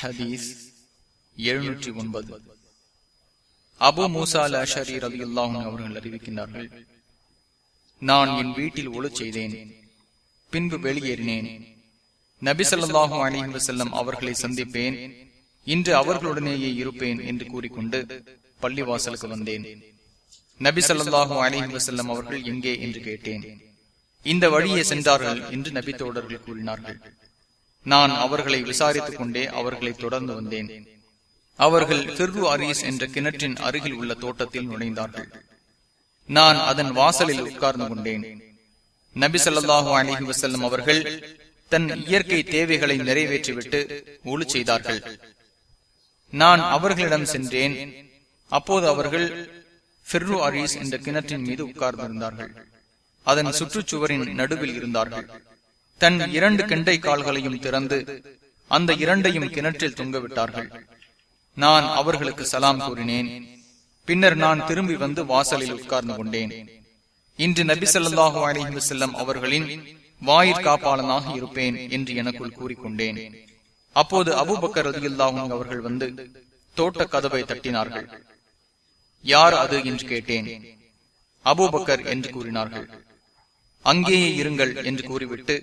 ஹதீஸ் எழுநூற்றி ஒன்பது. அபு மூசா அல் அஷரி ரவி அல்லாஹும் அவர்கள் அறிவிக்கின்றார்கள் நான் என் வீட்டில் ஒழு செய்தேன் பின்பு வெளியேறினேன். நபிசல்லாஹு அலிஹி வசல்லம் அவர்களை சந்திப்பேன் இன்று அவர்களுடனேயே இருப்பேன் என்று கூறிக்கொண்டு பள்ளிவாசலுக்கு வந்தேன். நபி சொல்லாஹு அலிஹி வசல்லம் அவர்கள் எங்கே? என்று கேட்டேன். இந்த வழியே சென்றார்கள் என்று நபி தோடர்கள் கூறினார்கள். நான் அவர்களை விசாரித்துக் கொண்டே அவர்களை தொடர்ந்து வந்தேன். அவர்கள் பிர்ரு அரியஸ் என்ற கிணற்றின் அருகில் உள்ள தோட்டத்தில் நுழைந்தார்கள். நான் அதன் வாசலில் உட்கார்ந்து கொண்டேன். நபி சொல்லாஹு வசல்லம் அவர்கள் தன் இயற்கை தேவைகளை நிறைவேற்றிவிட்டு ஒளி செய்தார்கள். நான் அவர்களிடம் சென்றேன். அப்போது அவர்கள் பிர்ரு அரீஸ் என்ற கிணற்றின் மீது உட்கார்ந்திருந்தார்கள். அதன் சுற்றுச்சுவரின் நடுவில் இருந்தார்கள். தன் இரண்டு கெண்டை கால்களையும் திறந்து அந்த இரண்டையும் கிணற்றில் தொங்கவிட்டார்கள். நான் அவர்களுக்கு சலாம் கூறினேன். பின்னர் நான் திரும்பி வந்து வாசலில் உட்கார்ந்து கொண்டேன். இன்று நபி சொல்லாஹு அலிஹி வசல்லம் அவர்களின் வாயிற்காப்பாளனாக இருப்பேன் என்று எனக்குள் கூறிக்கொண்டேன். அப்போது அபுபக்கர் ரதியுல்லாஹும் அவர்கள் வந்து தோட்ட கதவை தட்டினார்கள். யார் அது என்று கேட்டேன். அபூபக்கர் என்று கூறினார்கள். அங்கேயே இருங்கள் என்று கூறிவிட்டு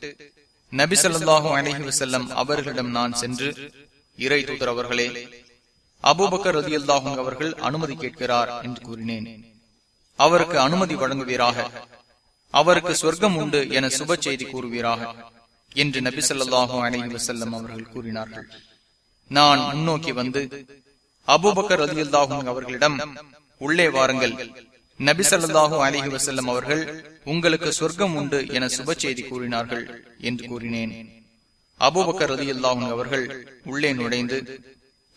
நபி சொல்லாஹு அலஹி வசல்லம் அவர்களிடம் நான் சென்று இறை தூதர் அவர்களே அபூபக்கர் ரதியுல்லாஹும் அவர்கள் அனுமதி கேட்கிறார் என்று கூறினேன். அவருக்கு அனுமதி வழங்குவீராக. அவருக்கு சொர்க்கம் உண்டு என சுப செய்தி கூறுவீராக என்று நபி சொல்லாஹு அலஹி வசல்லம் அவர்கள் கூறினார்கள். நான் முன்னோக்கி வந்து அபூபக்கர் ரதியுல்லாஹும் அவர்களிடம் உள்ளே வாருங்கள். நபி சொல்லாஹு அலிஹி வசல்லம் அவர்கள் உங்களுக்கு சொர்க்கம் உண்டு என சுப செய்தி கூறினார்கள் என்று கூறினேன். அபூபக்கர் ரதியுல்லாஹும் அவர்கள் உள்ளே நுழைந்து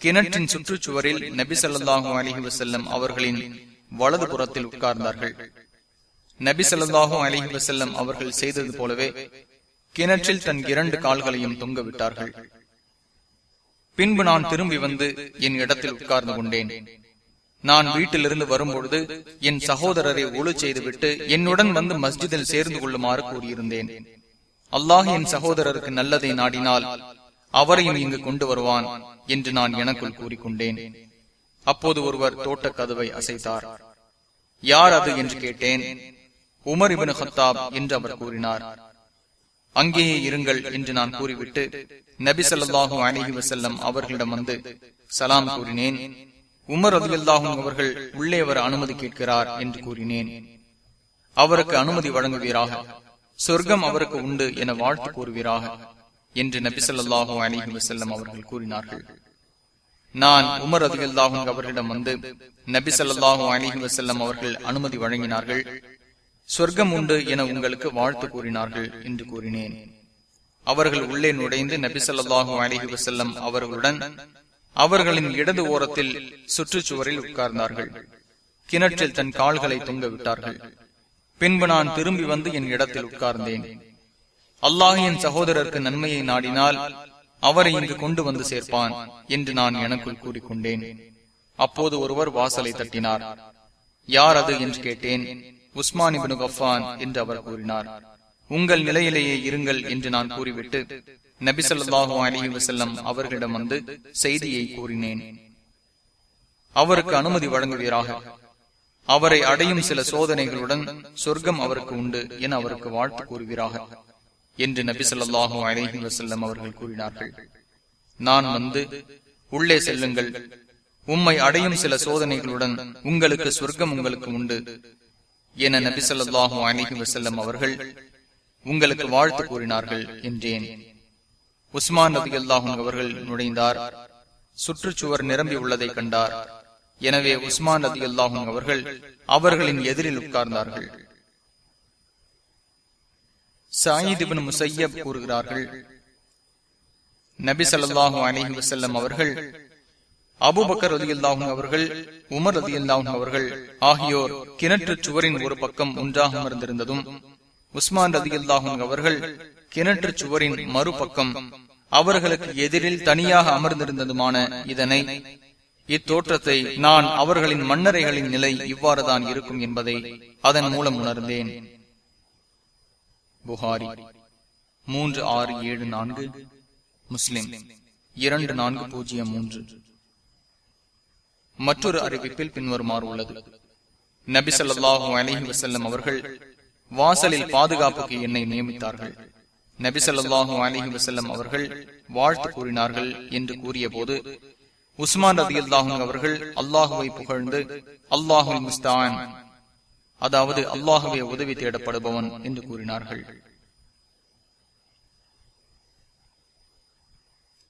கிணற்றின் சுற்றுச்சுவரில் நபி சொல்லாஹு அலிஹி வசல்லம் அவர்களின் வலது புறத்தில் உட்கார்ந்தார்கள். நபி சொல்லாஹு அலிஹி வசல்லம் அவர்கள் செய்தது போலவே கிணற்றில் தன் இரண்டு கால்களையும் தொங்க விட்டார்கள். பின்பு நான் திரும்பி வந்து என் இடத்தில் உட்கார்ந்து கொண்டேன். நான் வீட்டிலிருந்து வரும்பொழுது என் சகோதரரை ஒழு செய்துவிட்டு என்னுடன் வந்து மஸ்ஜிதில் சேர்ந்து கொள்ளுமாறு கூறியிருந்தேன். அல்லாஹ் என் சகோதரருக்கு நல்லதை நாடினால் அவரையும் இங்கு கொண்டு வருவான் என்று நான் எனக்குள் கூறிக்கொண்டேன். அப்போது ஒருவர் தோட்ட கதவை அசைத்தார். யார் அது? என்று கேட்டேன். உமர் இபின் ஹத்தாப் என்று அவர் கூறினார். அங்கேயே இருங்கள் என்று நான் கூறிவிட்டு நபி சொல்லாஹும் அணிஹி வசல்லம் அவர்களிடம் வந்து சலாம் கூறினேன். உமர் ரதியுல்லாஹும் அவர்கள் உள்ளே வர அனுமதி கேட்கிறார் என்று கூறினேன். அவருக்கு அனுமதி வழங்குவீராக. சொர்க்கம் அவருக்கு உண்டு என வாழ்த்து கூறுவீராக என்று நபிசல்லாஹும் அலிஹி வசல்லம் அவர்கள் கூறினார்கள். நான் உமர் ரதியுல்லாஹும் அவர்களிடம் வந்து நபி சொல்லாஹு அலிஹி வசல்லம் அவர்கள் அனுமதி வழங்கினார்கள். சொர்க்கம் உண்டு என உங்களுக்கு வாழ்த்து கூறினார்கள் என்று கூறினேன். அவர்கள் உள்ளே நுழைந்து நபி சொல்லாஹு அலிஹி வசல்லம் அவர்களுடன் அவர்களின் இடது ஓரத்தில் சுற்றுச்சுவரில் உட்கார்ந்தார்கள். கிணற்றில் தன் கால்களை தொங்க விட்டார்கள் பின்பு நான் திரும்பி வந்து என் இடத்தில் உட்கார்ந்தேன். அல்லாஹின் சகோதரருக்கு நன்மையை நாடினால் அவரை இங்கு கொண்டு வந்து சேர்ப்பான் என்று நான் எனக்குள் கூறிக்கொண்டேன். அப்போது ஒருவர் வாசலை தட்டினார். யார் அது? என்று கேட்டேன். உஸ்மான் இபின் கஃபான் என்று அவர் கூறினார். உங்கள் நிலையிலேயே இருங்கள் என்று நான் கூறிவிட்டு நபி அலி வசல்லம் அவர்களிடம் வந்து செய்தியை கூறினேன். அவருக்கு அனுமதி வழங்குவீராக. அவரை அடையும் சில சோதனைகளுடன் சொர்க்கம் அவருக்கு உண்டு என அவருக்கு வாழ்த்து கூறுகிறாக என்று நபி சொல்லாஹு அலஹி வசல்லம் அவர்கள் கூறினார்கள். நான் வந்து உள்ளே செல்லுங்கள். உம்மை அடையும் சில சோதனைகளுடன் உங்களுக்கு சொர்க்கம் உங்களுக்கு உண்டு என நபி சொல்லாஹு அலஹி வசல்லம் அவர்கள் உங்களுக்கு வாழ்த்து கூறினார்கள் என்றேன். உஸ்மான் நபி அல்லாஹும் அவர்கள் நுழைந்தார். சுற்றுச்சுவர் நிரம்பி உள்ளதை கண்டார். எனவே உஸ்மான் நபி அல்லாஹும் அவர்கள் அவர்களின் எதிரில் உட்கார்ந்தார்கள். சாயிதிபின் முசையப் கூறுகிறார்கள் நபி சல்லாஹூ அலிஹி வசல்லம் அவர்கள் அபுபக்கர் ரதி அவர்கள் உமர் ரதி அவர்கள் ஆகியோர் கிணற்று சுவரின் ஒரு பக்கம் ஒன்றாக அமர்ந்திருந்ததும் உஸ்மான் ரதி அல்லாஹும் அவர்கள் கிணற்று சுவரின் மறுபக்கம் அவர்களுக்கு எதிரில் தனியாக அமர்ந்திருந்ததுமான இதனை இத்தோற்றத்தை நான் அவர்களின் மன்னரைகளின் நிலை இவ்வாறுதான் இருக்கும் என்பதை அதன் மூலம் உணர்ந்தேன். புகாரி மூன்று ஆறு ஏழு நான்கு முஸ்லிம் இரண்டு நான்கு பூஜ்ஜியம் மூன்று. மற்றொரு அறிவிப்பில் பின்வருமாறு உள்ளது. நபி சொல்லாஹு அலஹி வசல்லம் அவர்கள் வாசலில் பாதுகாப்புக்கு என்னை நியமித்தார்கள். நபி ஸல்லல்லாஹு வசல்லம் அவர்கள் வாழ்த்து கூறினார்கள் என்று கூறிய போது உஸ்மான் ரதி அவர்கள் அல்லாஹுவை புகழ்ந்து அல்லாஹுல் முஸ்தான் அதாவது அல்லாஹுவே உதவி தேடப்படுபவன் என்று கூறினார்கள்.